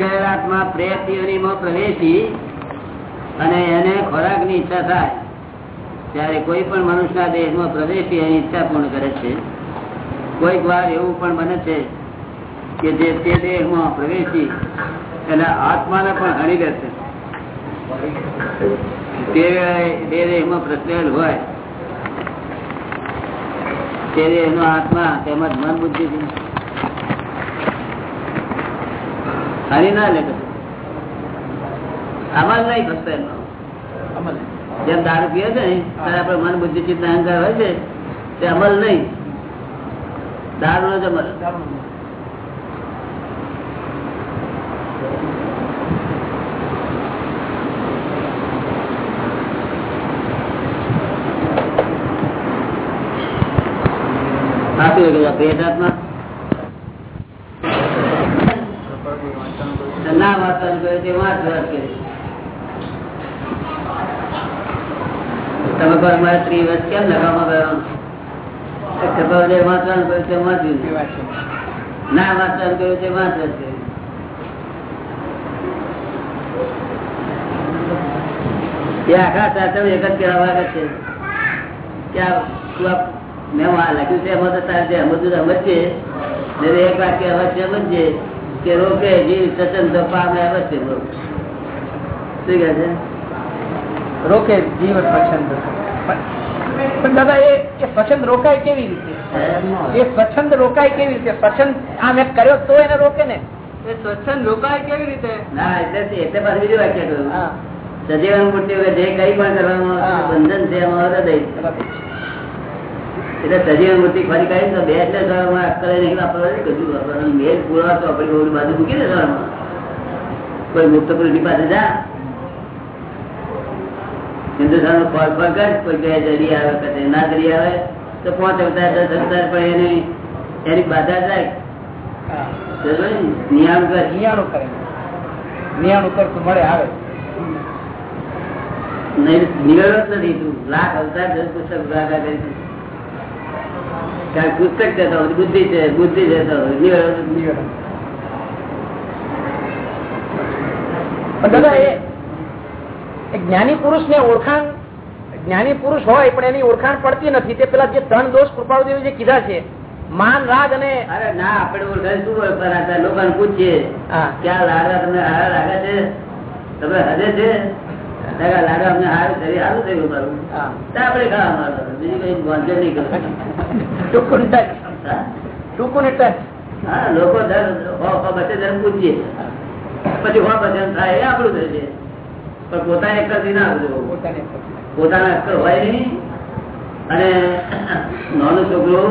ગયેલા આત્મા પ્રેત પ્રવેશી અને એને ખોરાકની ઈચ્છા થાય, ત્યારે કોઈ પણ મનુષ્યના દેહમાં પ્રવેશી એની ઈચ્છા પૂર્ણ કરે છે. કોઈક વાર એવું પણ બને છે કે જે તે દેહમાં પ્રવેશી એના આત્માને પણ હણી લે છે. તે દેહમાં પ્રસરેલ હોય, તે દેહનો આત્મા તેમજ મન બુદ્ધિ હરી ના લે અમલ નહીં ફક્ત એમનો. જેમ દારૂ પીએ છે ને ત્યારે આપડે મન બુદ્ધિ ચિત્ત અહંકાર હોય છે તે અમલ નહીં. દારૂ જ અમલ. સાચું કે પ્રેતાત્મા ના વાંચવાનું કર્યું તે વાંચ વાત કરી તમે પણ મારે ત્રીસ વર્ષ કેમ લગાવવા ગયો વાંચવાનું કહ્યું તે વાંચ્યું ના વાંચવાનું કહ્યું તે વાંચ વાત કરી એ આખા શાસ્ત્ર એક જ કહેવા માંગે છે કે આ મેં લખ્યું છે એમાં તો તારે એક વાક્ય અવશ્ય સમજશે કે રોકે જીવ સ્વતંત્ર પામે અવશ્ય શું કહે છે? રોકે જીવ સ્વચ્છંદ. પણ દાદા એ સ્વચ્છંદ રોકાય કેવી રીતે? એ સ્વચ્છંદ રોકાય કેવી રીતે? સ્વચ્છંદ આ મેં કર્યો તો એને રોકે ને? સ્વચ્છંદ રોકાય કેવી રીતે? ના એટલે એટલે પાછું બીજું વાક્ય કહ્યું સજીવન મૂર્તિ જે કઈ પણ કરવાનું બંધન છે એમાં હૃદય એટલે સજીવ મૂર્તિ ફરી કાઢી તો બે એટલે અક્કલે નહીં વાપરવાની કજું વાપરવાનું મેલ પૂરા તો આપણી બહુ બાજુ મૂકી દે કોઈ મુક્ત પુરુષની પાસે જા. હિન્દુસ્તાનનું ફળ ફળ કર કોઈ બે જરી આવે કદે ના જરી આવે. તો પાંચ અવતાર દસ અવતાર પણ એને એની બાધા જાય નિયામ કર. નિયાણું કરે. નિયાણું તો મળે આવે. નિવેડો જ નથી તું. લાખ અવતાર દસ પુસ્તક ભાગા કરી. પુસ્તક જતો બુદ્ધિ છે બુદ્ધિ છે તો દાદા એ જ્ઞાની પુરુષ ને ઓળખાણ જ્ઞાની પુરુષ હોય પણ એની ઓળખાણ પડતી નથી. તે પેલા જે ત્રણ દોષ કૃપાળુદેવ જે કીધા છે માન રાગ અને અરે ના આપડે ઓળખાણ શું ઓળખાણ પૂછીએ. ક્યાં લાગા તમને હારા લાગે છે? તમે હજે છે? લાગા અમને સારું શરીર સારું થયું મારું. આપડે ખાવા મારો બીજું કઈ વાંધો નહીં કરો. ટૂંકું ટચ ટૂંકું ટચ હા લોકો બચે પૂછીએ. પછી હો ભજન થાય એ આપણું થશે પણ પોતાને અક્કર ના પોતાના અક્કર હોય નહીં. અને નાનો છોકરો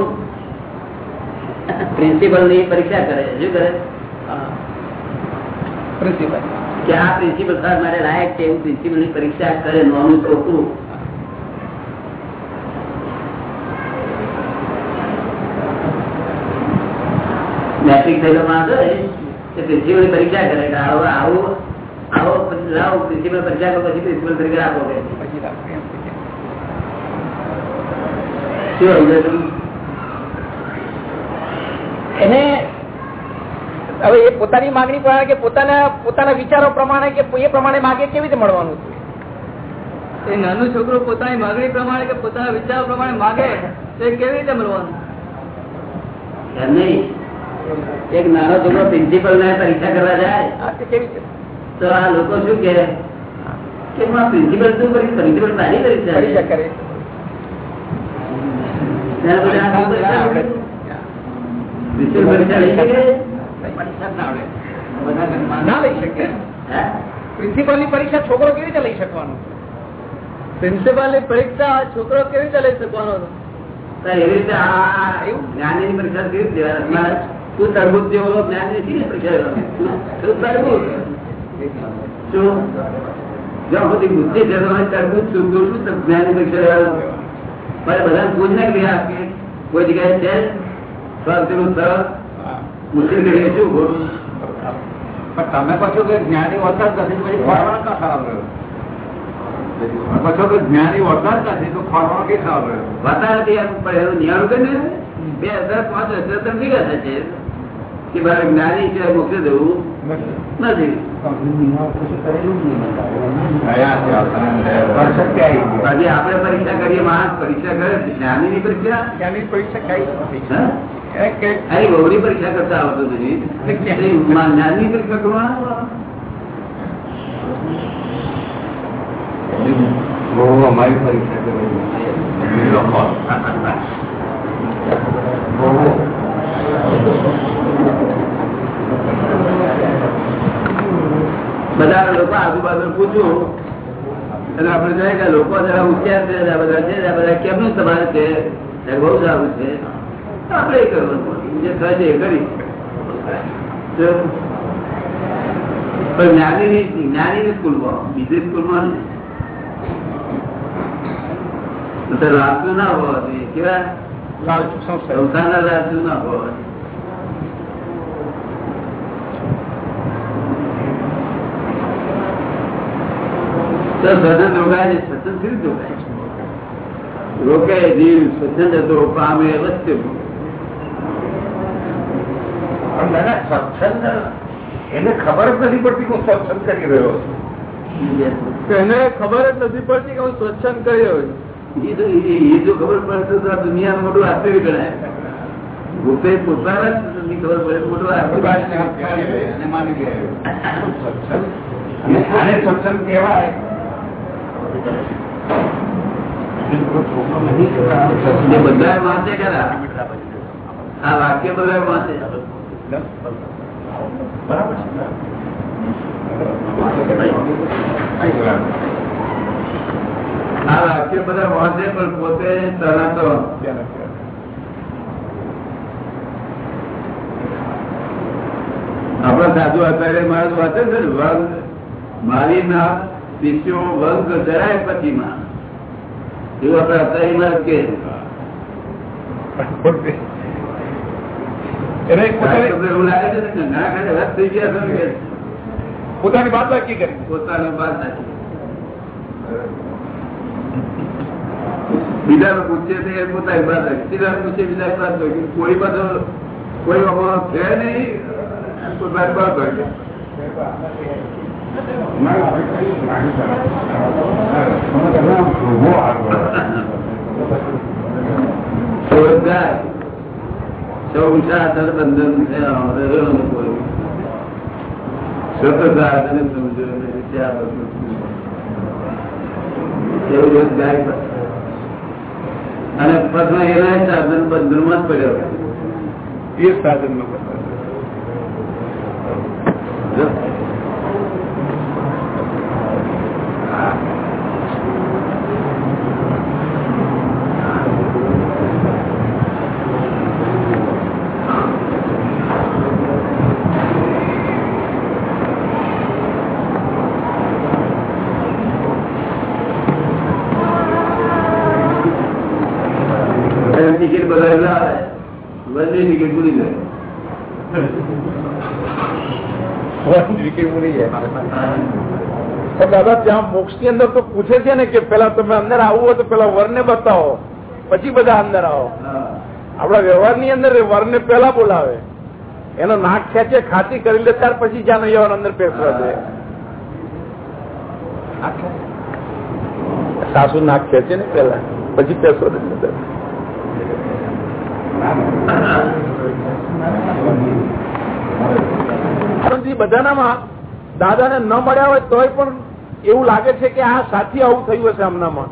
પ્રિન્સિપલની પરીક્ષા કરે શું કરે? પ્રિન્સિપલ કે આ પ્રિન્સિપલ સર મારે લાયક છે એવું પ્રિન્સિપલની પરીક્ષા કરે નાનું છોકરું. મેટ્રિક થયેલો માણસ હોય પ્રિન્સિપલ પરીક્ષા કરે કે આવો આવો આવો લાવો પ્રિન્સિપલ પરીક્ષા કરો પછી પ્રિન્સિપલ તરીકે આપો કે. એને? હવે એ પોતાની માંગણી પ્રમાણે કે પોતાના પોતાના વિચારો પ્રમાણે કે એ પ્રમાણે માગે કેવી રીતે મળવાનું? એ નાનો છોકરો પોતાની માંગણી પ્રમાણે કે પોતાના વિચારો પ્રમાણે માગે તો કેવી રીતે મળવાનું? નહીં. એક નાનો છોકરો પ્રિન્સિપલ ને પરીક્ષા કરવા જાય તો આ લોકો શું કે પ્રિન્સિપલ શું કરી. પ્રિન્સિપલ સારી પરીક્ષા કરે ના લઈ શકે. પ્રિન્સિપલની પરીક્ષા છોકરો કેવી રીતે લઈ શકવાનો? પ્રિન્સિપલની પરીક્ષા છોકરો કેવી રીતે લઈ શકવાનો? એવી રીતે જ્ઞાની ની પરીક્ષા કેવી રીતે તું તરબૂજ જેવો જ્ઞાનની તું તરબૂજ જ્યાં સુધી બુદ્ધિ છે તમારે શું શું શું જ્ઞાન મારે બધા પૂછ ના ગયા કે કોઈ જગ્યાએ છે? સ્વાર્થ સરળ મુશ્કેલ કરીએ શું ખોટું પણ તમે કહો કે જ્ઞાની વરસાદ નથી પછી ખોરવાનો ક્યાં ખરાબ રહ્યો કહો છો કે જ્ઞાની વરસાદ નથી તો ખોરવાનો કઈ ખરાબ રહ્યો વાતા નથી એમ પણ એનું નિયાળ કરે બે હજાર પાંચ હજાર તમે ભેગા થશે કે મારે જ્ઞાની છે મોકલી દેવું નથી. આજે આપણે પરીક્ષા કરીએ માણસ પરીક્ષા કરે જ્ઞાની ની પરીક્ષા? જ્ઞાની પરીક્ષા બહુની પરીક્ષા કરતા આવતો નથી. જ્ઞાનની પરીક્ષા કરવા અમારી પરીક્ષા બધા લોકો આજુબાજુ પૂછ્યું અને આપણે જોઈએ કે લોકો જરા હોશિયાર છે બધા છે બધા કેમનું તમારે છે? બહુ સારું છે. આપણે એ કરવાનું જે થાય છે એ કરી. પણ જ્ઞાનીની જ્ઞાનીની સ્કૂલમાં બીજી સ્કૂલમાં માં તો ના હોવા જોઈએ. કેવા? સંસારના લાલચુ ના હોવા જોઈએ. સ્વતંત્ર રોકાય સ્વતંત્ર રોકાય રોકાય જીવ સ્વતંત્ર હતો પામે અવશ્ય. એને ખબર જ નથી પડતી હું સત્સંગ કરી રહ્યો છું. એને ખબર જ નથી પડતી કે હું સ્વચ્છંદ કરી રહ્યો છું. એ તો જો ખબર પડે તો આ દુનિયા મોટું આશ્ચર્ય ગણાય. પોતે પોતાના જ નથી ખબર પડે મોટું આશ્ચર્ય માની ગયા સત્સંગ બધા વાંચે ખરા. વાંચે પણ પોતે તરત આપણા સાધુ અત્યારે માણસ વાંચે છે ને મારી ના શિષ્યો વંગ જરાય પછી માં એવું આપડે અત્યારે કે પોતાની વાત બાકી કરી. પોતાનો બીજાને પૂછે તો પોતાની બાદ રાખે. પૂછે બીજા કોઈ બધો કોઈ છે નહીં રાખે. રોજગાર સૌ ઉષા બંધન છે કોઈ સતત આદરે સમજો અને વિચાર એવું રોજગાર અને પછી એના સાધન બંધનમાં જ પડ્યો એ સાધન નો ટિકિટ બધા લાવે બધી ટિકિટ ભૂલી જાય પણ દાદા ત્યાં મોક્ષની અંદર તો પૂછે છે ને કે પેલા તમે અંદર આવવું હોય તો પેલા વર ને બતાવો. પછી બધા અંદર આવો. હા. આપડા વ્યવહારની અંદર વર ને પેલા બોલાવે. એનો નાક ખેંચે ખાતી કરી લે ત્યાર પછી જ્યાં નહીં અંદર પેસવા દે સાસુ નાક ખેંચે ને પેલા પછી પેસવા દે અંદર. માં દાદા બધાનામાં દાદાને ન મળ્યા હોય તોય પણ એવું લાગે છે કે આ સાથી આવું થયું હશે એમનામાં.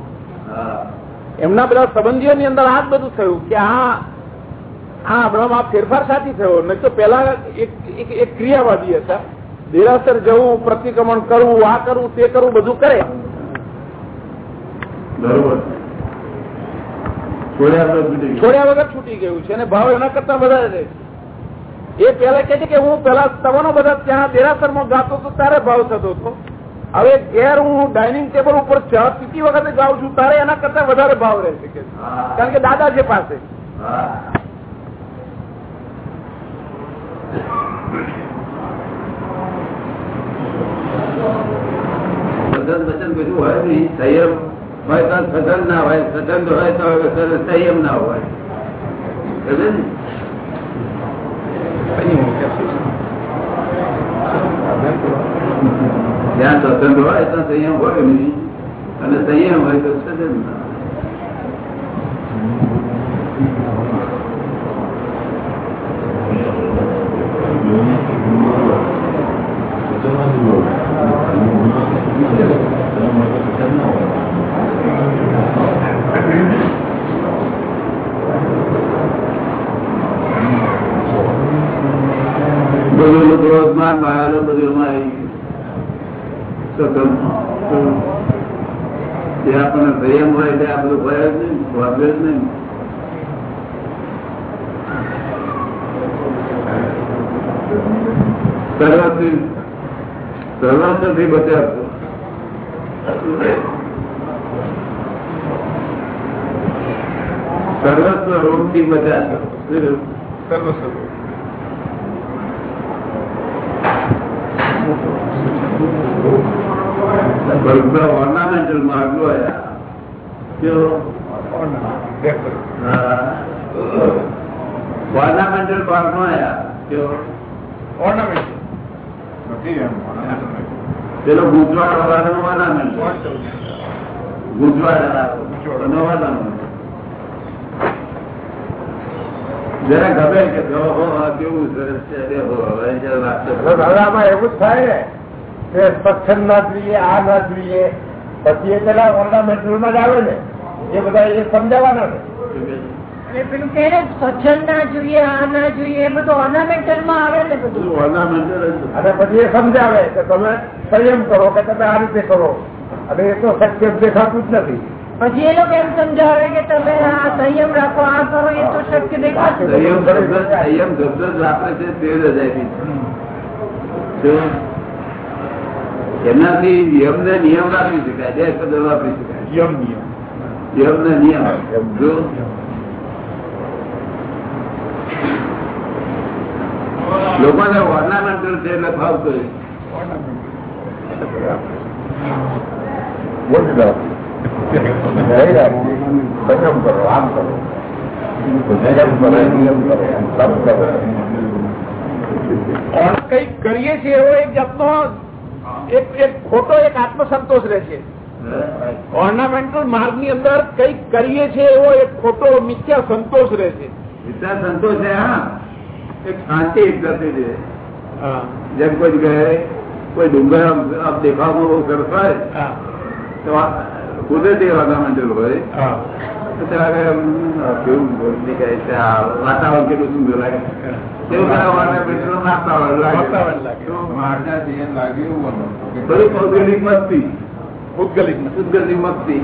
એમના બધા સંબંધીઓની અંદર આ જ બધું થયું કે આ આ હમણાં આ ફેરફાર સાથી થયો. નહીં તો પેલા એક ક્રિયાવાદી હતા. દેરાસર જવું પ્રતિક્રમણ કરવું આ કરવું તે કરવું બધું કરે. બરોબર. છોડ્યા વગર છૂટી ગયું. છે અને ભાવ એના કરતા વધારે છે. એ પેલા કે છે કે હું પેલા તમારો બધા ત્યાં દેરાસરમાં ગાતો હતો ત્યારે ભાવ થતો હતો. હવે ઘેર હું ડાઇનિંગ ટેબલ ઉપર ચા પીતી વખતે જાઉં છું તારે એના કરતા વધારે ભાવ રહેશે કે કારણ કે દાદા છે પાસે. સંયમ હોય તો સજન ના હોય સજન હોય તો સંયમ ના હોય સમજે ને? જ્યાં સ્વતંત્ર હોય ત્યાં સંયમ હોય નહીં. અને સંયમ હોય તો સજન ના હોય. બધું ક્રોધમાન માયાલો બધું એમાં આવી ગયું. સ્વતંત્ર. જે આપણને સંયમ હોય એટલે આ બધું વાપરે જ નહીં. સર્વથી સર્વસ્વથી બચ્યા સર્વસ્વ રોગથી બચ્યા ઓર્નામેન્ટલ માર્ગો ઓર્નામેન્ટલ માર્ગો આયા પેલો ગુજવાડ વાળાનો ઓર્નામેન્ટ ગુજવાડ વાળાનો ornament. જરા ગમે કે કેવું સરસ છે હવે. દાદામાં એવું જ થાય ને કે સ્વચ્છંદ ના જોઈએ આ ના જોઈએ પછી એ પેલા ઓર્નામેન્ટલમાં જ આવે ને એ બધા એ સમજાવવાના ને. અને પેલું કહે ને સ્વચ્છંદ ના જોઈએ આ ના જોઈએ એ બધું ઓર્નામેન્ટલમાં આવે ને બધું. બધું ornamental જ છે. અને પછી એ સમજાવે કે તમે સંયમ કરો કે તમે આ રીતે કરો. અને એ તો શક્ય દેખાતું જ નથી. પછી એ લોકો એમ સમજાવે કે તમે આ સંયમ રાખો આ કરો એ તો શક્ય દેખાતું નથી. સંયમ શબ્દ સંયમ શબ્દ જ વાપરે છે તે જ અજાયબી છે. જો એનાથી નિયમ ને નિયમ વાપરી શકાય બે શબ્દ વાપરી શકાય. યમ નિયમ. નિયમ. ને નિયમ. જો લોકોને ઓર્નામેન્ટલ છે એટલે ફાવતું બોલી કરો આમ કરો. સંયમ કરો નિયમ કરો તપ કરીએ છીએ એવો એક જાતનો એક એક ખોટો એક આત્મસંતોષ રહે છે. ઓર્નામેન્ટલ માર્ગની અંદર કંઈક કરીએ છીએ એવો એક ખોટો મિથ્યા સંતોષ રહે છે. વિચાર સંતોષ છે હા. એક શાંતિ એક છે. જેમ કોઈ જગ્યાએ કોઈ ડુંગર આમ દેખાવામાં બહુ સરસ હોય તો કુદરતી વાતાવરણ હોય. તો કેવું છે વાતાવરણ કેટલું સુંદર લાગે. વાતાવરણ લાગે. વાતાવરણ લાગે. તો બધું ભૌગોલિક મસ્તી. ભૌગોલિક ઉદ્ગલની મસ્તી.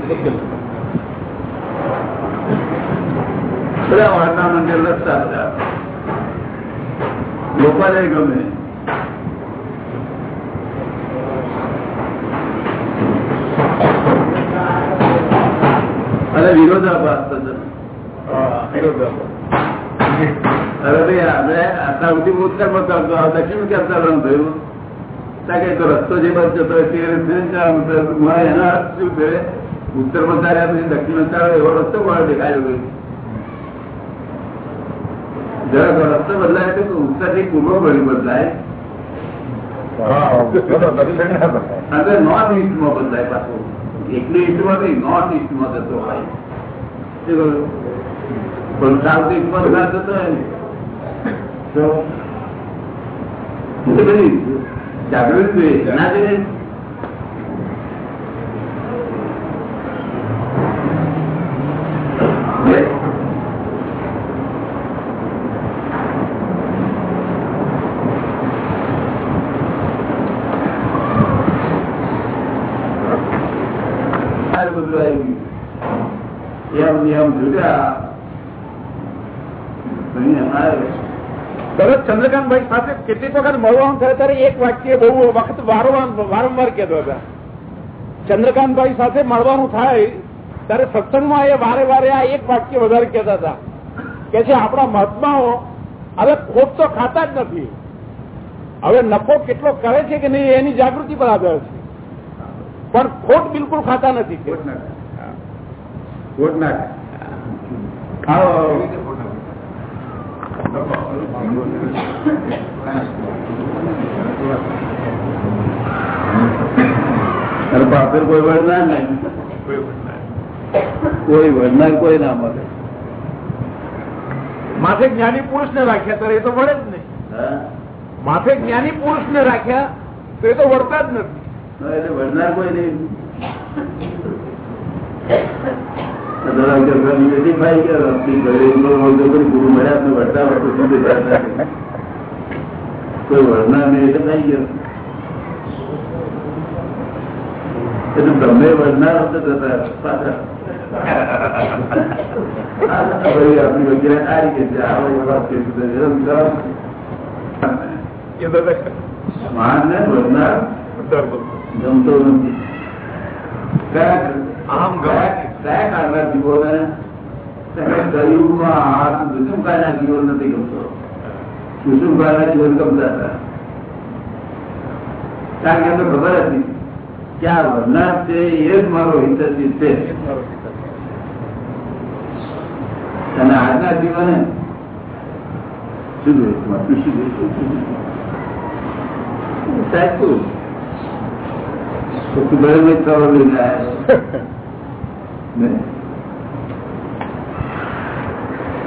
બધા રસ્તા બધા લોકોને ગમે. અને વિરોધાભાસ થશે હવે ભાઈ આપણે આટલા સુધી ઉત્તરમાં ચાલતો દક્ષિણ ક્યાં ચાલવાનું થયું ત્યાં તો રસ્તો જે બાજુ જતો એનો શું છે? ઉત્તરમાં ચાલ્યા પછી દક્ષિણ ચાલે એવો રસ્તો કોણ દેખાયો જરાક રસ્તો બદલાય તો ઉત્તરથી પૂર્વ બાજુ બદલાય. અંદર નોર્થ ઇસ્ટમાં બદલાય પાછું. એકલી ઇસ્ટમાં નહીં નોર્થ ઇસ્ટમાં જતો હોય? પણ સાઉથ ઇસ્ટમાં ના. જતો હોય બધી જાગૃતિ ના જોઈએ બે- આ બધું આવી આવે તરત ચંદ્રકાંતભાઈ સાથે કેટલીક વખત મળવાનું થાય ત્યારે એક વાક્ય બહુ વખત વારંવાર વારંવાર કહેતો હતા. ચંદ્રકાંતભાઈ સાથે મળવાનું થાય ત્યારે સત્સંગમાં એ વારે વારે આ એક વાક્ય વધારે કહેતા હતા. કે છે આપણા મહાત્માઓ હવે ખોટ તો ખાતા જ નથી. હવે નફો કેટલો કરે છે કે નહીં એની જાગૃતિ પર આધાર છે. પણ ખોટ બિલકુલ ખાતા નથી ખોટ ના ખોટ ના પાછળ કોઈ વળનાર નહીં. કોઈ વળનાર કોઈ ના મળે. માથે જ્ઞાની પુરુષ ને રાખ્યા ત્યારે એ તો વળે જ નહીં. માથે જ્ઞાની પુરુષ ને રાખ્યા તો એ તો વળતા જ નથી. એટલે વળનાર કોઈ નહીં. કોઈ વળનાર નહીં એટલે થઈ ગયો એટલે તમે વળનાર હો તો જતા પાછા. હવે આપણી વગેરે સારી કે છે આવો એ વાત કરી તો એમ કરો. એ તો મહાન ને વળનાર ગમતો નથી કયા આમ ગવાય. કયા કાળના જીવોને તમે કયુગમાં આ કુસુમકાળના જીવો નથી ગમતો? કુસુમકાળના જીવન ગમતા આજના જીવને શું જોઈશું શું જોઈશું?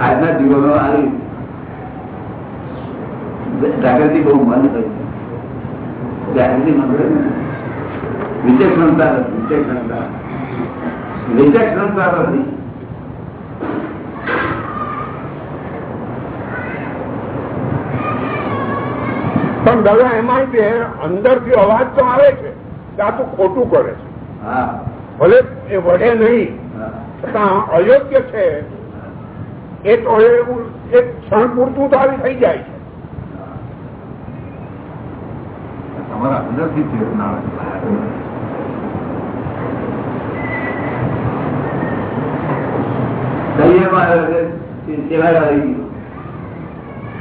આજના જીવનો આવી જાગૃતિ બહુ મન થઈ જાગૃતિ મંદિર વિચક્ષણતા વિચક્ષણતા. વિચક્ષણતા નથી. પણ દાદા એમાં તે અંદરથી અવાજ તો આવે છે કે આ તો ખોટું કરે છે. હા. ભલે એ વઢે નહીં છતાં અયોગ્ય છે. એ તો એવું એક ક્ષણ પૂરતું તો આવી થઈ જાય છે. તમારા અંદરથી સંયમ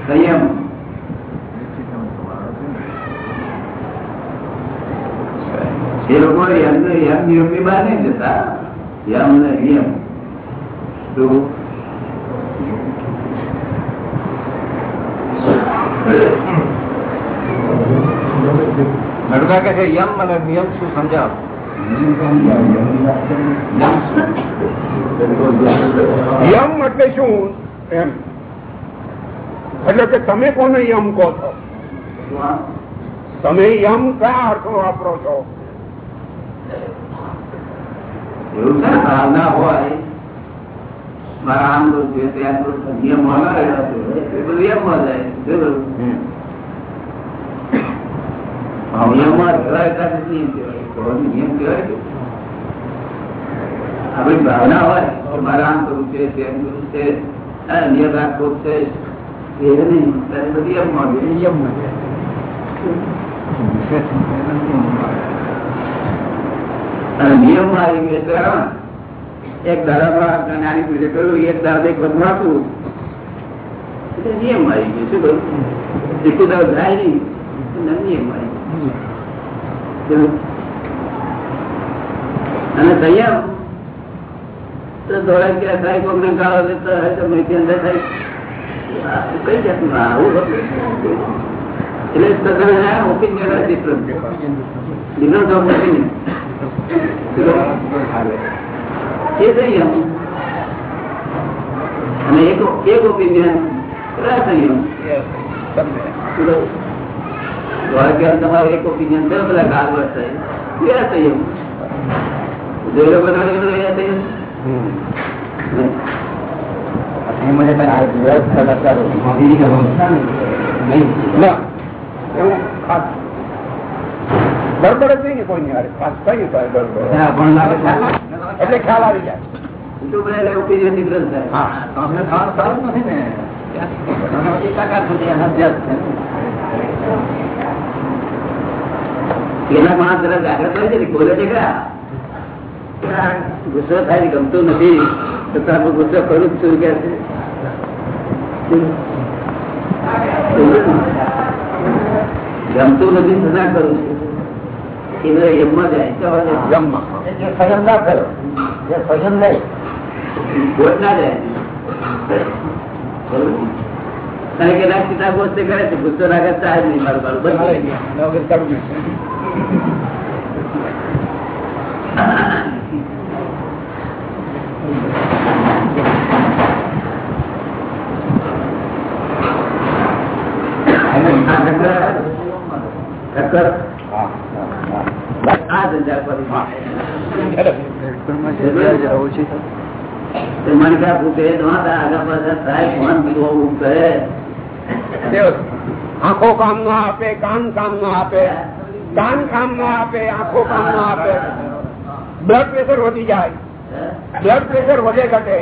સંયમ. એ લોકો યમ ને યમ નિયમની બહાર નહીં જતા. યમ ને નિયમ તો લડકા કે છે યમ અને નિયમ શું સમજાવો? યમ એટલે શું? એમ. એટલે કે તમે કોને યમ કહો છો? તમે યમ કયા અર્થ વાપરો છો? એવું છે ભાવના હોય. મારા આમ કરું છું. ત્યાં કરું નિયમ એ નિયમમાં જાય બરોબર? નિયમમાં કહેવાય. કાં નિયમ કહેવાય નિયમ કહેવાય આપણી ભાવના હોય મારે આમ કરવું છે તેમ કરવું છે. આ નિયમ રાખવો છે. એ નહીં. ત્યારે બધું નિયમમાં જાય. નિયમમાં છે. અને નિયમ આવી ગયો સંયમ તો દોડા ગયા થાય કોઈને ગાળો દેતા હોય અંદર થાય. કઈ કઈ જાતનું આવું એટલે ઓપિનિયન ઓપિનિયન એ સંયમ અને એક એક ઓપિનિયન સંયમ સંયમ જોયેલો બધા સંયમ ના એવું ખાસ ગડબડ જ નહીં ને કોઈની. કઈ એટલે ખ્યાલ આવી જાય. ગુસ્સો થાય ગમતું નથી. તો તમે ગુસ્સો કરું જ છું કે ગમતું નથી તો કરું છું. એ એમમાં જાય સહન ના કરો. જે સહન નહીં. ના જાય. કારણ કે ના પિતા ગોસ્તે કરે છે ગુસ્સો ના કરતા જ નહીં મારું મારું બધું ઠક્કર આ ધંધા પર મણકા પૂછે દોડા આગળ પાછળ થાય ફોન જોવું કરે આંખો કામ નો આપે કાન કામ નો આપે કાન કામ નો આપે આંખો કામ નો આપે બ્લડ પ્રેશર વધી જાય બ્લડ પ્રેશર વધે ઘટે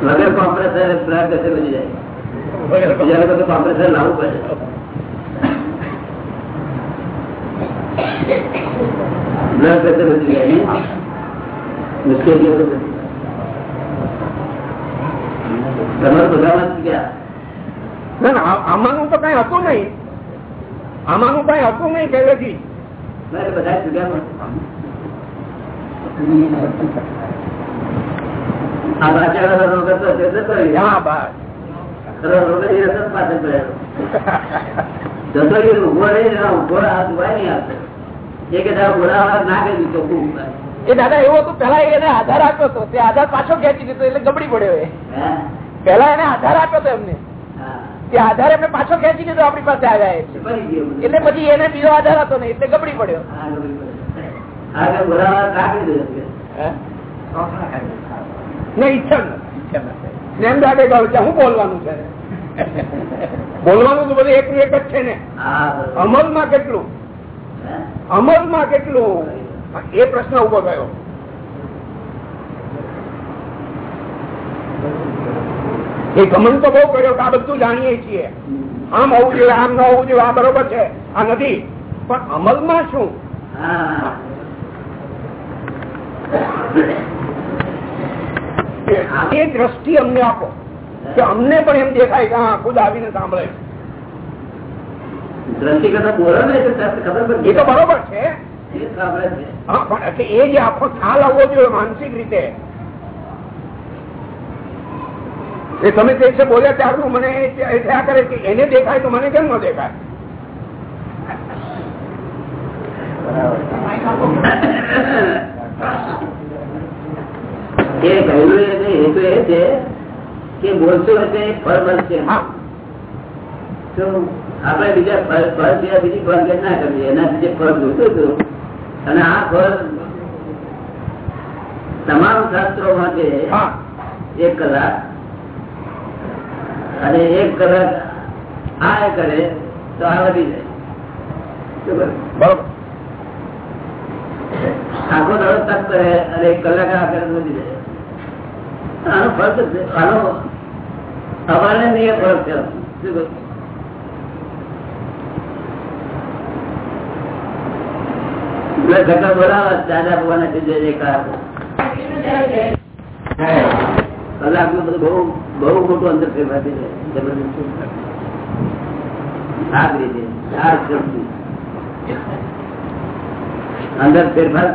વગર કોમ્પ્રેસર બ્લડ પ્રેશર વધી જાય બીજા લોકો તો કોમ્પ્રેસર લાવવું પડે બ્લડ પ્રેશર વધી જાય મુશ્કેલીઓ તો બધામાં ગયા ના, ના, આ- આમાંનું તો કઈ હતું નહીં. આમાંનું કઈ હતું નહીં પહેલેથી. બધા છૂટ્યા આ બાચારો રોગ હતો તે જતો રહ્યો. હા બસ ખરો રોગ એ રસ્તો જ પાછળ પડ્યો. જતો રહ્યો, ઊભો રહીને આ ઊભો હાથ ઊભા નહીં આવતો. એ દાદા એવું હતું પેલા એને આધાર આપ્યો હતો. તે આધાર પાછો ખેંચી દીધો એટલે ગબડી પડ્યો એ. પેલા એને આધાર આપ્યો હતો એમને. તે આધાર એમને પાછો ખેંચી દીધો આપણી પાસે આવ્યા એટલે પછી એને બીજો આધાર હતો ને એટલે ગબડી પડ્યો. હા, બોલવાનું છે. બોલવાનું તો બધું એક એક જ છે ને. અમલમાં અમલમાં કેટલું? અમલમાં કેટલું? એ પ્રશ્ન ઊભો થયો. એ ગમન તો બહુ કર્યો કે આ બધું જાણીએ છીએ. આમ હોવું જોઈએ આમ ન હોવું જોઈએ આ બરોબર છે આ નથી. પણ અમલમાં શું? હા. એ દ્રષ્ટિ અમને આપો. કે અમને પણ એમ દેખાય કે હા ખુદ આવીને સાંભળે દ્રષ્ટિ કરતા એ તો બરોબર છે. હા પણ એટલે એ જે આખો ખ્યાલ આવવો જોઈએ માનસિક રીતે. એ તમે તે છે બોલ્યા ત્યારનું મને એ કરે કે એને દેખાય તો મને કેમ ન દેખાય? એ હેતુ એ છે કે બોલશો એટલે ફળ બનશે આપણે બીજા ફળ સિવાય બીજી ફળ ના કરીએ એનાથી જે ફળ જોતું હતું અને આ ફળ તમામ શાસ્ત્રો માટે એક કલાક અને એક કલાક આ કરે તો આ વધી જાય. બરોબર? આખો દાડો તપ કરે અને એક કલાક આ કરે વધી જાય. આનો ફરક આનો અમારે નહીં ફરક છે. શું કહું? એટલે દાદા ભગવાન જય જયકાર કલાકનું બધું બહુ બહુ મોટું અંતર ફેરફાર થઈ જાય. આ રીતે આ અંદર ફેરફાર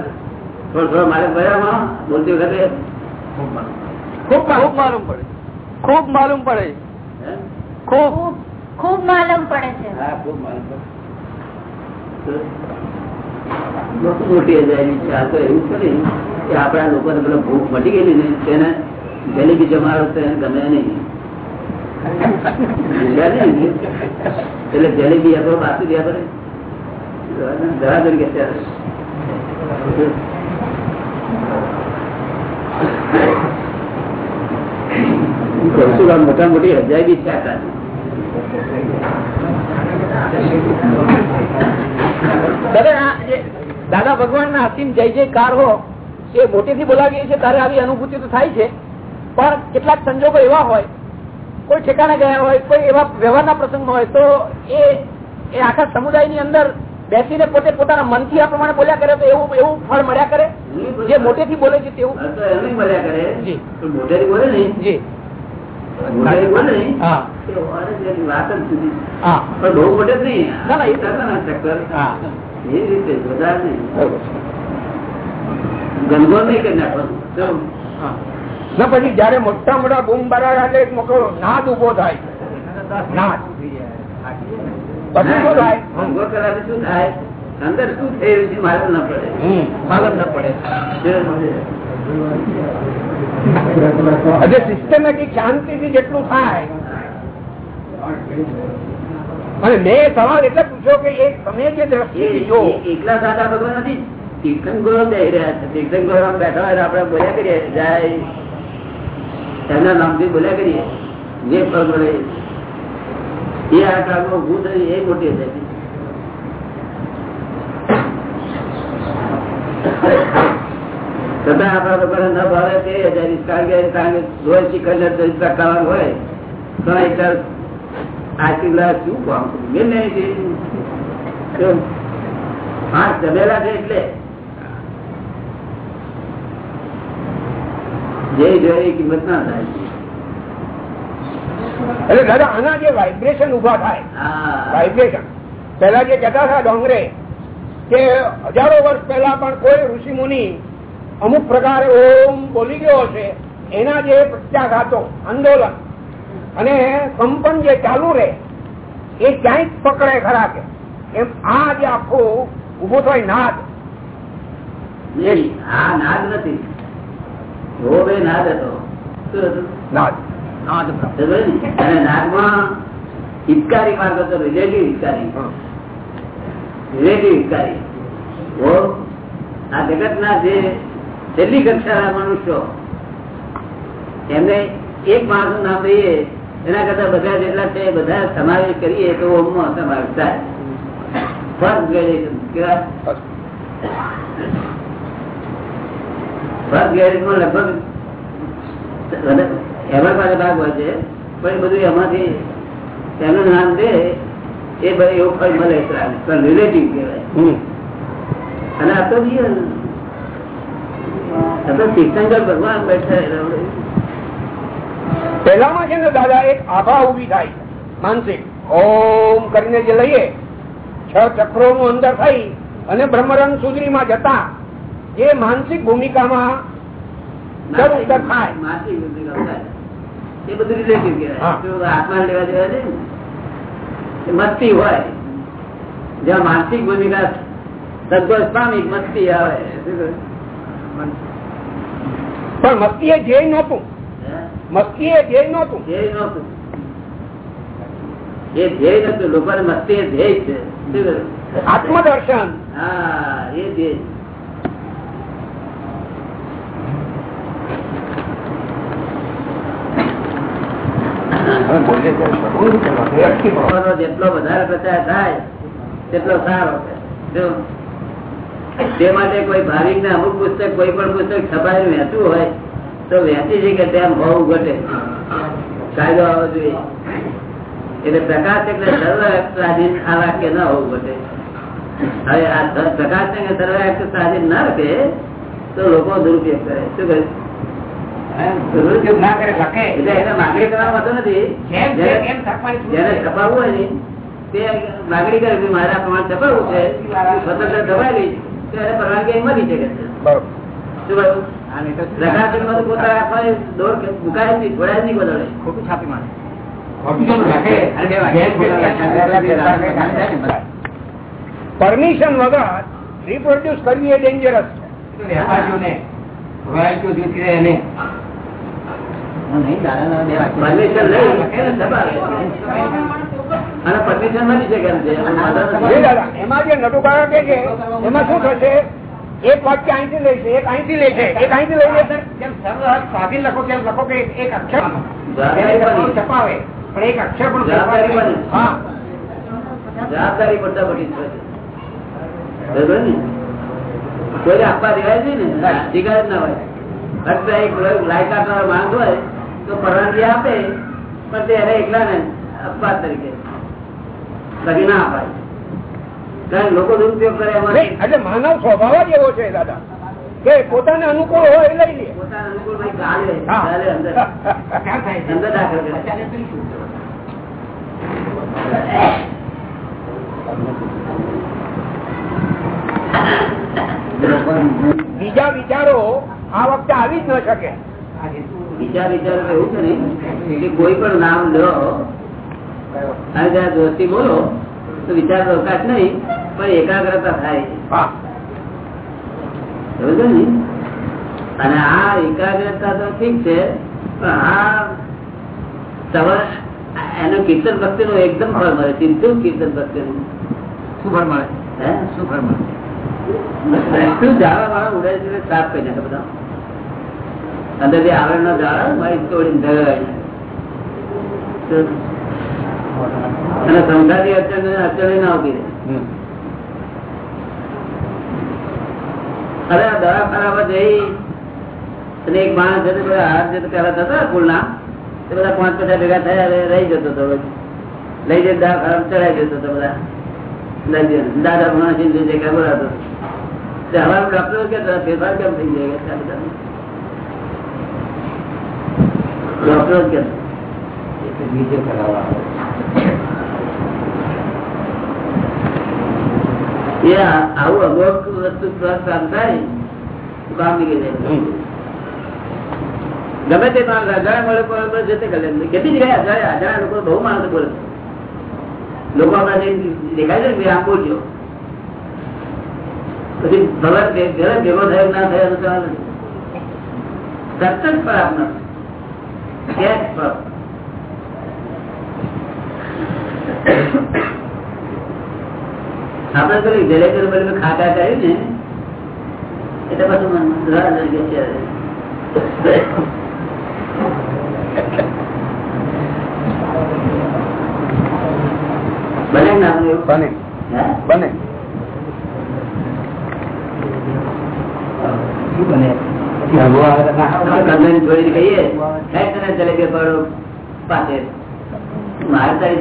થોડો થોડો મારે બરાબર બોલતી વખતે ખૂબ ખૂબ માલુમ પડે. ખૂબ માલુમ પડે. ખૂબ ખૂબ માલુમ પડે છે. હા ખૂબ માલુમ પડે. બહુ મોટી અજાયબી છે આ તો એવું છે ને, કે આપણા લોકોને પેલો ભૂખ મટી ગયેલી ને તેને જલેબી જમાડો તો એને ગમે નહીં સમજ્યા ને? એટલે જલેબી આપો બાસુદી આપો ને જરા તરીકે ત્યારે કહું છું કે આ મોટા મોટી અજાયબી છે આ કાળની. દાદા આ જે દાદા ભગવાન ના અસીમ જય જયકાર હો એ મોટેથી બોલાવીએ છીએ ત્યારે આવી અનુભૂતિ તો થાય છે. પણ કેટલાક સંજોગો એવા હોય કોઈ ઠેકાણે ગયા હોય કોઈ એવા વ્યવહારના પ્રસંગ હોય તો એ એ આખા સમુદાયની અંદર બેસીને પોતે પોતાના મનથી આ પ્રમાણે બોલ્યા કરે તો એવું એવું ફળ મળ્યા કરે? જે મોટેથી બોલે છે તેવું? બોલ્યા કરે. જી. બોલે ને જી. વાત જ સુધી બહુ મોટે જ નહીં. એ રીતે વધારે. ગંગો નહીં કરી નાખવાનું ના પછી જયારે મોટા મોટા બૂમ બરાડા એટલે એક મોટો નાદ ઊભો થાય. નાદ. પછી શું થાય? ભંગો કરાવે શું થાય? અંદર શું થઈ છે મારે ન પડે. માલમ ન પડે. હજે સિસ્ટમેટિક શાંતિથી જેટલું થાય અને મેં સવાલ એટલે પૂછ્યો કે એક તમે જે એ- દ્રષ્ટિ જો એ- એકલા સાદા ભગવાન નથી. તીર્થંકરો બેસી રહ્યા છે. તીર્થંકરો બેઠા હોય આપણે બોલ્યા કરીએ. જય. એમના નામથી બોલ્યા કરીએ. જે ફળ એ. આ કાળમાં થયું એ મોટી હશે છતાં આપણા લોકોને ન ભાવે તે હજાર. કારણ કે કારણ કે રોજ શીખર ને હોય. તો આશીર્વાદ શું કામ મેં નહીં જમેલા છે એટલે. જે જોઈએ કિંમત ના થાય. એટલે દાદા આના જે વાઇબ્રેશન ઊભા થાય વાઇબ્રેશન પેલા જે કહેતા હતા ડોંગરે કે હજારો વર્ષ પહેલા પણ કોઈ ઋષિ મુનિ અમુક પ્રકારે ઓમ બોલી ગયો હશે. એના જે પ્રત્યાઘાતો આંદોલન અને કંપન જે ચાલુ રહે એ ક્યાંય પકડે ખરા કે. એમ આ જે આખો ઊભો થાય નાદ. આ નાદ નથી. ઓ બે નાદ હતો નાદ. અને નાદમાં હિતકારી માર્ગ હતો રિલેટિવ હિતકારી. રિલેટિવ હિતકારી. આ જગત ના જે છેલ્લી કક્ષાના મનુષ્યો એમને એક માણસનું નામ લઈએ એના કરતા બધા જેટલા છે બધા સમાવેશ કરીએ તો ઓમમાં સમાવેશ થાય. ફર્સ્ટ ગ્રેડેશન કેવા? ફર્સ્ટ ગ્રેડેશનમાં લગભગ એમાં પાસે ભાગ હોય છે પણ એ બધું એમાંથી એનું નામ દે એ બધું એવો ફળ મળે પણ રિલેટિવ કહેવાય. અને આ તો તીર્થંકર ભગવાન બેઠા પેલામાં છે ને દાદા એક આભા ઊભી થાય માનસિક. ઓમ કરીને જે લઈએ છ ચક્રો નું અંદર થઈ અને બ્રહ્મરંગ સુધરીમાં જતા જે માનસિક ભૂમિકામાં. એ એ મસ્તી હોય. જ્યાં માનસિક ભૂમિકા સંતોષ પામી મસ્તી આવે. પણ મસ્તી એ ધ્યેય નહોતું? મસ્તી એ ધ્યેય નહોતું. ધ્યેય નહોતું. એ ધ્યેય નતું લોકોને મસ્તી એ ધ્યેય છે. આત્મદર્શન. હા એ ધ્યેય. જેટલો વધારે પ્રચાર થાય તેટલો સારો તે માટે કોઈ ભાવિક ને અમુક પુસ્તક કોઈ પણ પુસ્તક છપાયેલું વહેતું હોય તો વેચી છે કે તેમ ભાવ ઘટે. કાયદો આવવો જોઈએ. એટલે પ્રકાશ એટલે સર્વ સ્વાધીન આ વાક્ય ન હોવું ઘટે. હવે આ પ્રકાશ ને સર્વ સ્વાધીન ના રાખે તો લોકો દુરુપયોગ કરે. શું કરે દુરુપયોગ ના કરે શકે એટલે એને માગણી કરવાનો વાંધો નથી. જેમ છે જેને- એમ છાપવાની છૂટ જેને છે. છપાવવું હોય ને તે માગણી કરે કે પ્રમાણે છપાવવું છે. સ્વતંત્ર છપાયેલી તો એને પરવાનગી મળી શકે છે. શું કહ્યું? પરમિશન વગર રિપ્રોડ્યુસ કરવી એ ડેન્જરસ છે. એમાં જે નટુકારો કે છે એમાં શું થશે? એક વાક્ય અહીંથી લે છે એક અહીંથી લે છે એક અહીંથી લઈ લે જેમ સ્વાધીન લખો તેમ લખો કે એક- અક્ષર છપાવે પણ એક અક્ષર પણ જવાબદારી હા. જવાબદારી પડતા પડી કોઈને આપવા દેવાય નહીં ને? અધિકાર જ ના હોય. ફક્ત એક લાયકાત માણસ હોય તો પરવાનગી આપે પણ તે એને એકલા ને અપવાદ તરીકે ના અપાય. લોકો દુરુપયોગ કરે એટલે માનવ સ્વભાવ જ એવો છે દાદા. કે પોતાને અનુકૂળ હોય એ લઈ લે. બીજા વિચારો આ વખતે આવી જ ન શકે. બીજા વિચારો એવું છે ને કે કોઈ પણ નામ લો અને જયારે દોસ્તી બોલો તો વિચાર અવકાશ નહીં. પણ એકાગ્રતા થાય સમજો ને? અને આ એકાગ્રતા તો ઠીક છે પણ આ સવાર એનો કીર્તન ભક્તિ નું એકદમ ફળ મળે. સીધું કીર્તન ભક્તિ નું શું ફળ મળે? હે? શું ફળ મળે? શું જાળા વાળા ઉડે છે સાફ કરી નાખે બધા. અંદર જે આવરણ ના જાળા મારી તોડીને ધરાય અને અડચણ ના ઊભી રહે. આ દવાખાનામાં જઈ. અને એક માણસ છે તે બધા હાથ જતો પેલા થતા ફૂલના એ બધા પાંચ પચાસ ભેગા થયા રહી જતો હતો. લઈ જઈને દવાખાના ચડાઈ જતો હતો બધા. દાદા ભણા જે જગ્યા બોલાતો હવે ડોક્ટર કે ફેરફાર કેમ થઈ જાય? કે આ બધા? ડોક્ટર કે ગમે તે માણસ અજાણ્યા મળે પણ કેટલી જગ્યાએ અજાણ્યા અજાણ્યા લોકો બહુ માણસ બોલે. લોકો આપણા દેખાય છે ને આમ બોલજો પછી ભગવાન ભેગો થયો ના થયો તો નથી. સતત પર આપનો કેશ પર આપણે પેલું જલેકર બધું ખાતા કર્યું ને એટલે પછી મન ધરા ધરી છે બને ના બને? બને? બને? આપણે કહીએ. "હે, તને જલેબી પાડો પાસે મારે તારી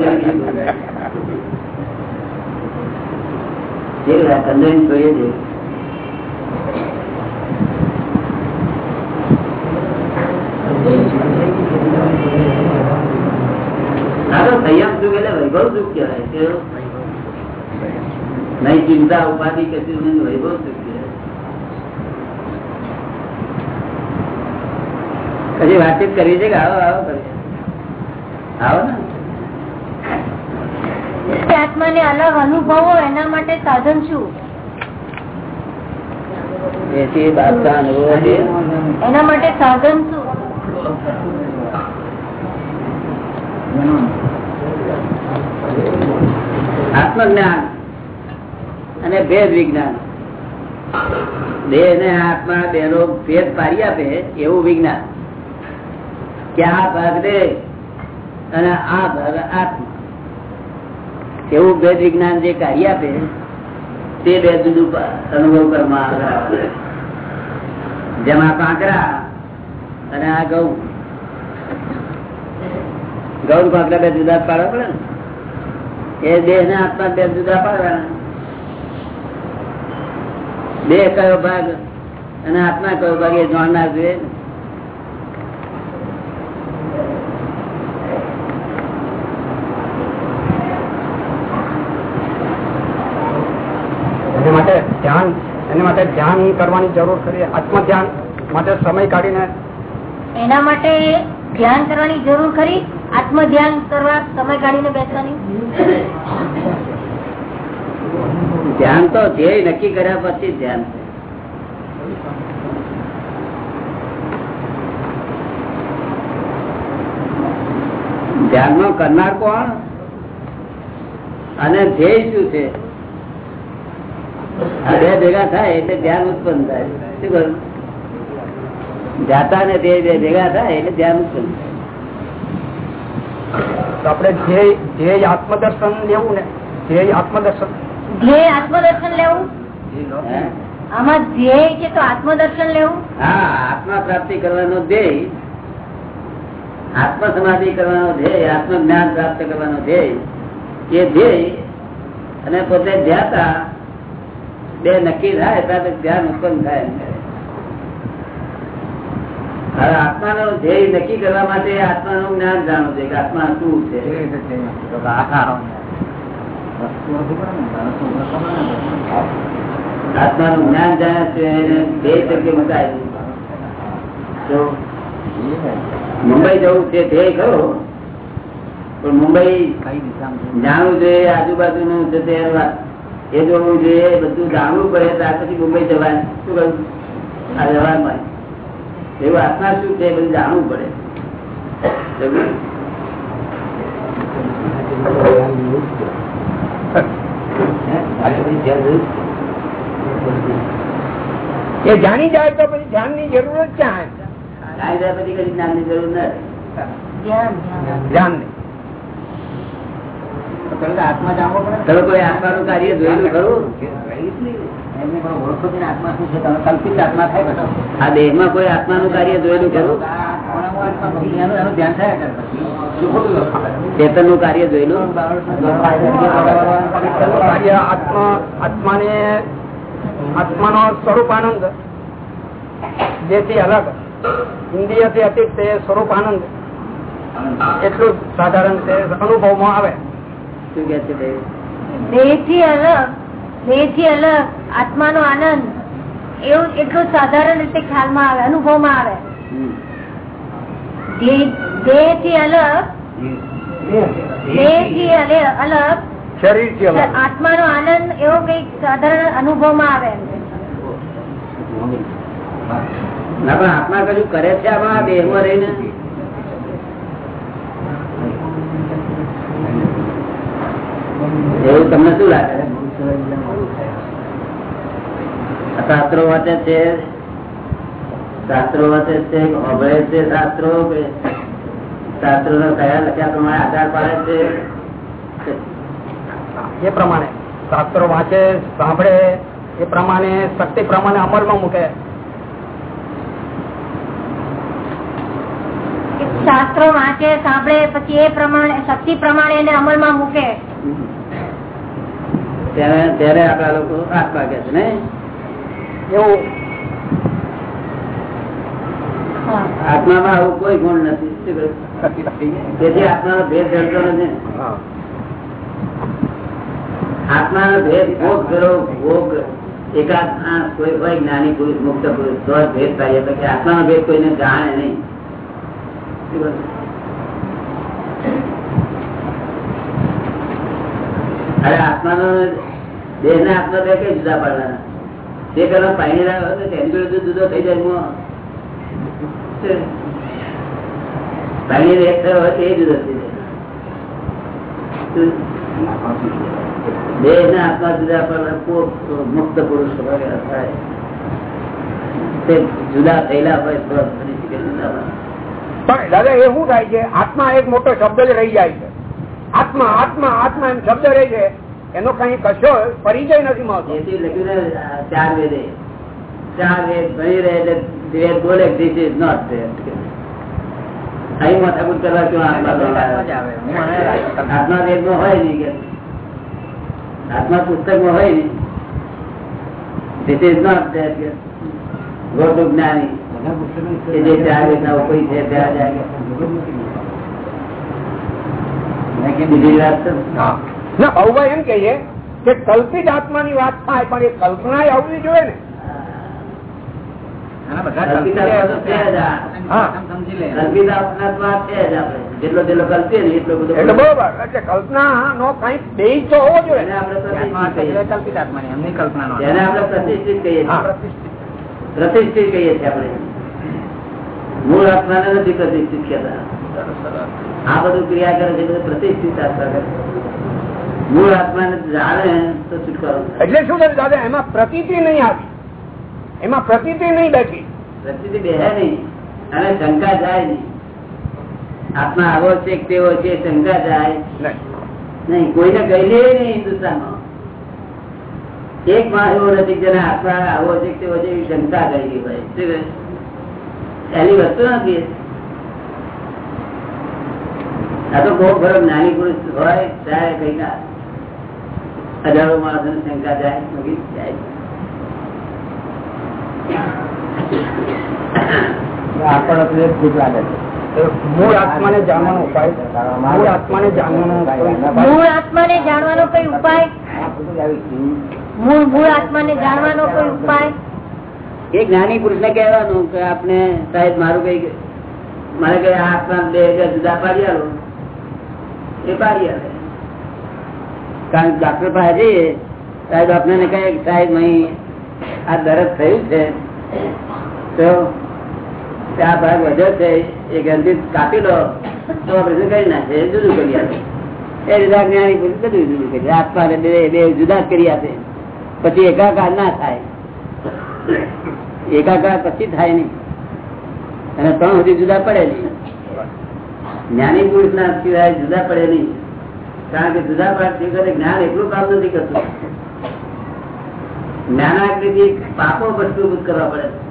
સુખ કહેવાય નહીં ચિંતા, ઉપાધિ કશું નહીં, વૈભવ સુખ કહેવાય. પછી વાતચીત કરવી છે કે આવો આવો કરીએ આવો ને. આત્માને અલગ અનુભવો એના માટે સાધન શું? એના માટે સાધન શું? આત્મજ્ઞાન અને ભેદ વિજ્ઞાન. દેહ ને આત્મા બે નો ભેદ પાડી આપે એવું વિજ્ઞાન. કે આ ભાગ દેહ અને આ ભાગ આત્મા. એવું ભેદ વિજ્ઞાન જે કાઢી આપે, તે બે જુદું અનુભવ કરવામાં જેમાં કાંકરા અને આ ગૌ ગૌ કાંકરા બે જુદા પાડવા પડે ને. એ દેહ ને આત્મા બે જુદા પાડવાના. દેહ કયો ભાગ અને આત્મા કયો ભાગ એ જાણનાર જોઈએ ને. એના માટે ધ્યાન એના માટે ધ્યાન કરવાની જરૂર ખરી આત્મ ધ્યાન માટે સમય કાઢીને. એના માટે ધ્યાન કરવાની જરૂર ખરી આત્મ ધ્યાન કરવા સમય કાઢીને બેસવાની? ધ્યાન તો ધ્યેય નક્કી કર્યા પછી ધ્યાન ધ્યાન નો કરનાર કોણ? અને ધ્યેય શું છે? બે ભેગા થાય એટલે ધ્યાન ઉત્પન્ન થાય. શું કરું જાતા ને તે બે ભેગા થાય એટલે ધ્યાન ઉત્પન્ન થાય. આપણે ધ્યેય ધ્યેય આત્મદર્શન લેવું ને? ધ્યેય આત્મદર્શન? ધ્યેય આત્મદર્શન લેવું? આમાં ધ્યેય છે તો આત્મદર્શન લેવું? હા આત્મા પ્રાપ્તિ કરવાનો ધ્યેય આત્મ સમાધિ કરવાનો ધ્યેય આત્મ જ્ઞાન પ્રાપ્ત કરવાનો ધ્યેય એ ધ્યેય અને પોતે ધ્યાતા બે નક્કી થાય ત્યારે ધ્યાન ઉત્પન્ન થાય હવે આત્માનો ધ્યેય નક્કી કરવા માટે આત્માનું જ્ઞાન જાણવું છે કે આત્મા શું છે. આત્માનું જ્ઞાન જાણે છે ધ્યેય તરીકે મુકાય તો મુંબઈ જવું છે ધ્યેય ખરો પણ મુંબઈ જાણવું જોઈએ આજુબાજુનું છે તે એ જોવું જોઈએ બધું જાણવું પડે ત્યાર પછી મુંબઈ જવાય શું કહ્યું? આ વ્યવહારમાં. એવું આત્મા શું છે એ બધું જાણવું પડે. એ જાણી જાય તો પછી ધ્યાનની જરૂર જ ક્યાં જાય પછી કદી જ્ઞાનની જરૂર નથી. ધ્યાનની તમે કોઈ આત્માનું કાર્ય જોયેલું ખરું? આ દેહમાં કોઈ આત્માનું કાર્ય જોયેલું ખરું? ચેતનનું કાર્ય જોયેલું? કાર્ય આત્મા નો સ્વરૂપ આનંદ જેથી અલગ. ઇન્દ્રિયથી અતીત તે સ્વરૂપ આનંદ એટલું સાધારણ તે અનુભવમાં આવે. શું કે છે દેહથી અલગ દેહથી અલગ આત્માનો આનંદ. એવું એટલું સાધારણ રીતે ખ્યાલમાં આવે અનુભવમાં આવે. દેહ- થી અલગ દેહથી અલગ શરીરથી અલગ આત્માનો આનંદ એવો કંઈક સાધારણ અનુભવમાં આવે ના પણ આત્મા કશું કરે છે આમાં? દેહમાં રહીને? એવું તમને શું લાગે? શાસ્ત્રો વાંચે છે? શાસ્ત્રો વાંચે છે? અભય છે શાસ્ત્રો કે શાસ્ત્રો ના કયા લખ્યા પ્રમાણે આધાર પાડે છે? એ પ્રમાણે. શાસ્ત્રો વાંચે સાંભળે એ પ્રમાણે શક્તિ પ્રમાણે અમલમાં મૂકે. શાસ્ત્રો વાંચે સાંભળે પછી એ પ્રમાણે શક્તિ પ્રમાણે એને અમલમાં મૂકે. ત્યારે ત્યારે આપડા લોકો આત્મા કે છે ને એવું? હા. આત્મામાં આવું કોઈ ગુણ નથી. શું કહ્યું? તેથી આત્માનો ભેદ જડતો નથી. આત્માનો ભેદ ભોગ કરો ભોગ એકાદ આ કોઈ હોય જ્ઞાની પુરુષ મુક્ત પુરુષ તો જ ભેદ થાય તો કે આત્માનો ભેદ કોઈને જાણે નહીં શું કહ્યું? અરે આત્માનો દેહ ને આત્મા જુદા પાડવાના? હોય તો જુદો થઈ જાય. દેહ ને આત્મા મુક્ત પુરુષ થાય. તે જુદા થયેલા હોય પણ દાદા, એ શું થાય છે? આત્મા એક મોટો શબ્દ જ રહી જાય છે. આત્મા આત્મા આત્મા એમ શબ્દ રહે છે. એનો કઈ કશો પરિચય નથી મળતો. લખ્યું ને ચાર વેદે. ચાર વેદ ભણી રહે એટલે વેદ બોલે ધીસ ઇઝ નોટ અહીં માથાકૂટ કરવા ક્યાં આત્મા? આત્મા વેદમાં હોય નહીં કે. આત્મા પુસ્તકમાં હોય નહીં. ધીસ ઇઝ નોટ જ્ઞાની. જે ચાર કોઈ છે ત્યાં જાય. ના ભાઉભાઈ એમ કહીએ કે કલ્પિત આત્માની વાત થાય પણ એ કલ્પના આવવી જોઈએ ને. આત્મા. હા. કલ્પિત આત્મા ને એટલો બધો એટલે બરોબર. એટલે કલ્પના નો આપણે પ્રતિષ્ઠિત કહીએ. કલ્પના પ્રતિષ્ઠિત કહીએ છીએ. પ્રતિષ્ઠિત કહીએ છીએ આપણે. મૂળ આત્માને નથી પ્રતિષ્ઠિત કહેતા. આ બધું ક્રિયા કરે છે બધું પ્રતિષ્ઠિત આત્મા કરે મૂળ આત્માને જાણે તો છુટકારો એટલે શું થયું? દાદા એમાં પ્રતીતિ નહીં આવી. એમાં પ્રતીતિ નહીં બેઠી. પ્રતિષ્ઠિત બેહે નહીં અને શંકા જાય નહીં. આત્મા આવો છે તેવો છે શંકા જાય નહીં. કોઈને કોઈને લે નહીં હિન્દુસ્તાનમાં. એક માં એવો નથી જેને આત્મા આવો છે તેવો છે એવી શંકા કરી ભાઈ શું એની વસ્તુ નથી. આ તો બહુ ખરો જ્ઞાની પુરુષ હોય ત્યારે કઈ ના. હજારો માણસો શંકા જાય જાય. આપણને ભૂખ લાગે છે. મૂળ આત્માને જાણવાનો ઉપાય મૂળ આત્માને જાણવાનો કઈ ઉપાય? મૂળ મૂળ આત્માને જાણવાનો કોઈ ઉપાય? એક જ્ઞાની પુરુષ ને કહેવાનું કે આપણે સાહેબ મારું કઈ મારે કઈ આ આત્મા બે જુદા પાડી એ આલે કારણ ડોક્ટર પાસે જઈએ ત્યારે ડોક્ટર ને કહે સાહેબ અહીં આ દરદ થયું છે. તો આ ભાગ વધ્યો છે એ ગ્રંથિ કાપી લો. તો ઓપરેશન કરી નાખે એ જુદું કરી આપે. એ રીતે જ્ઞાની બધું જુદું કરી આત્મા બે જુદા કરી આપે. પછી એકાકાર ના થાય. એકાકાર પછી થાય નહીં. અને ત્રણ સુધી જુદા પડે નહીં. જ્ઞાની પુરુષ ના સિવાય જુદા પડે નહીં. કારણ કે જુદા પડે જ્ઞાન એટલું કામ નથી કરતું. જ્ઞાનાકૃતિ પાપો વસ્તુભૂત કરવા પડે.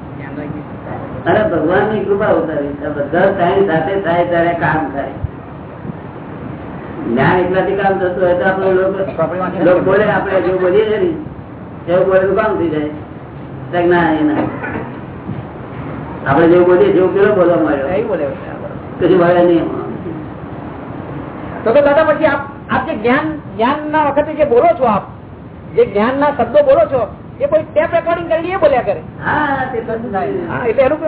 અને ભગવાનની કૃપા ઉતારી બધા ટાઈમ સાથે થાય ત્યારે કામ થાય. જ્ઞાન એટલાથી કામ થતું હોય તો આપણે લોકો બોલે આપણે જો બોલીએ છીએ ને એવું બોલે કામ થઈ જાય. ના. એના આપણે જેવું બોલીએ જેવું પેલો બોલવા મળ્યો કશું મળે નહીં તો તો દાદા પછી આપ આપ જે જ્ઞાન જ્ઞાન ના વખતે જે બોલો છો આપ જે જ્ઞાન ના શબ્દો બોલો છો એ કોઈ ટેપ રેકોર્ડિંગ કરી એ બોલ્યા કરે. હા તે કશું થાય. એટલે એનું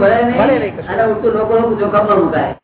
વળે નહીં લોકો જોખમ મુકાય.